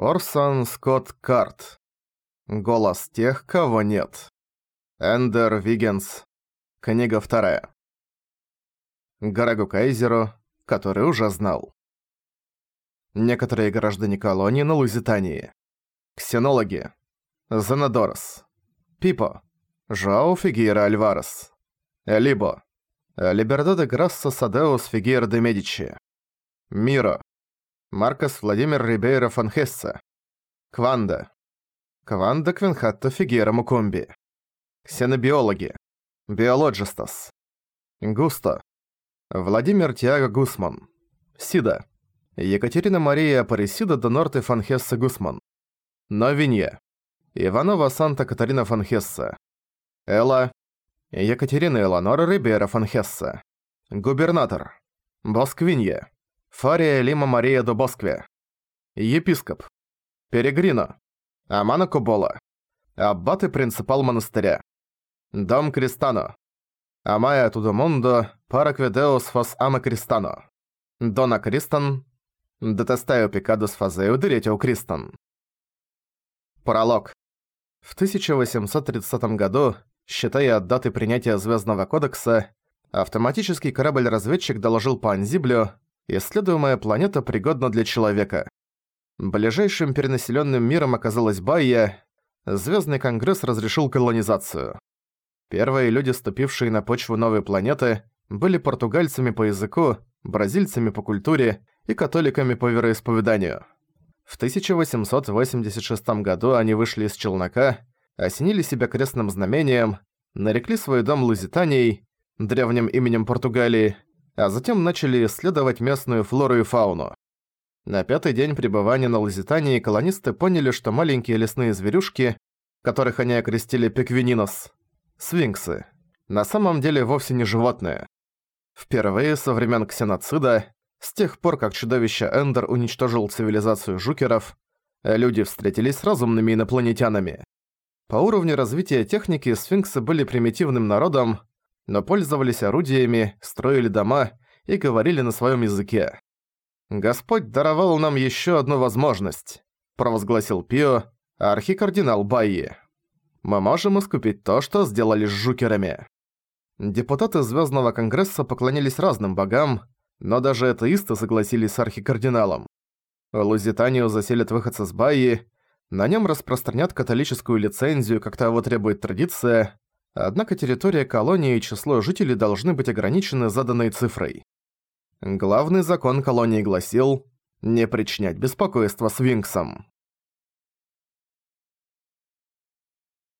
Орсон Скотт Карт. Голос тех, кого нет. Эндер Вигенс. Книга вторая. Гарагу Кайзеру, который уже знал. Некоторые граждане колонии на Лузитании. Ксенологи. Занадорос. Пипо. Жоау Фигейра Альварес. Элибо. Либердо де Грассо Садеус Фигейра де Медичи. Миро. Маркос Владимир Рибейро фон Хессе. Кванда. Кванда Квинхатто Фигера Мукумби. Ксенобиологи. Биологистас. Густо. Владимир Тиаго Гусман. Сида. Екатерина Мария Апаресида до Норте фон Хессе Гусман. Новинье. Иванова Санта Катарина фон Хессе. Элла. Екатерина Эланора Рибера фон Хессе. Губернатор. Босквинье. Фария Лима Мария до Боскве. Епископ. Перегрино. Амана Кубола. Аббат и принципал монастыря. Дом Кристано. Амая Тудомондо, Паракведеус фос Ама Кристано. Дона Кристан. Детестаю Пикадус Фазею Деретио Кристан. Пролог. В 1830 году, считая от даты принятия Звездного кодекса, автоматический корабль-разведчик доложил по Анзиблю, исследуемая планета пригодна для человека. Ближайшим перенаселенным миром оказалась Байя. Звездный конгресс разрешил колонизацию. Первые люди, ступившие на почву новой планеты, были португальцами по языку, бразильцами по культуре и католиками по вероисповеданию. В 1886 году они вышли из челнока, осенили себя крестным знамением, нарекли свой дом Лузитанией, древним именем Португалии, а затем начали исследовать местную флору и фауну. На пятый день пребывания на Лазитании колонисты поняли, что маленькие лесные зверюшки, которых они окрестили пеквининос, свинксы, на самом деле вовсе не животные. Впервые со времен ксеноцида, с тех пор, как чудовище Эндер уничтожил цивилизацию жукеров, люди встретились с разумными инопланетянами. По уровню развития техники сфинксы были примитивным народом, но пользовались орудиями, строили дома и говорили на своем языке. «Господь даровал нам еще одну возможность», – провозгласил Пио, архикардинал Байи. «Мы можем искупить то, что сделали с жукерами». Депутаты Звездного Конгресса поклонились разным богам, но даже атеисты согласились с архикардиналом. Лузитанию заселят выходцы с Байи, на нем распространят католическую лицензию, как того требует традиция, однако территория колонии и число жителей должны быть ограничены заданной цифрой. Главный закон колонии гласил «не причинять беспокойства свинксам».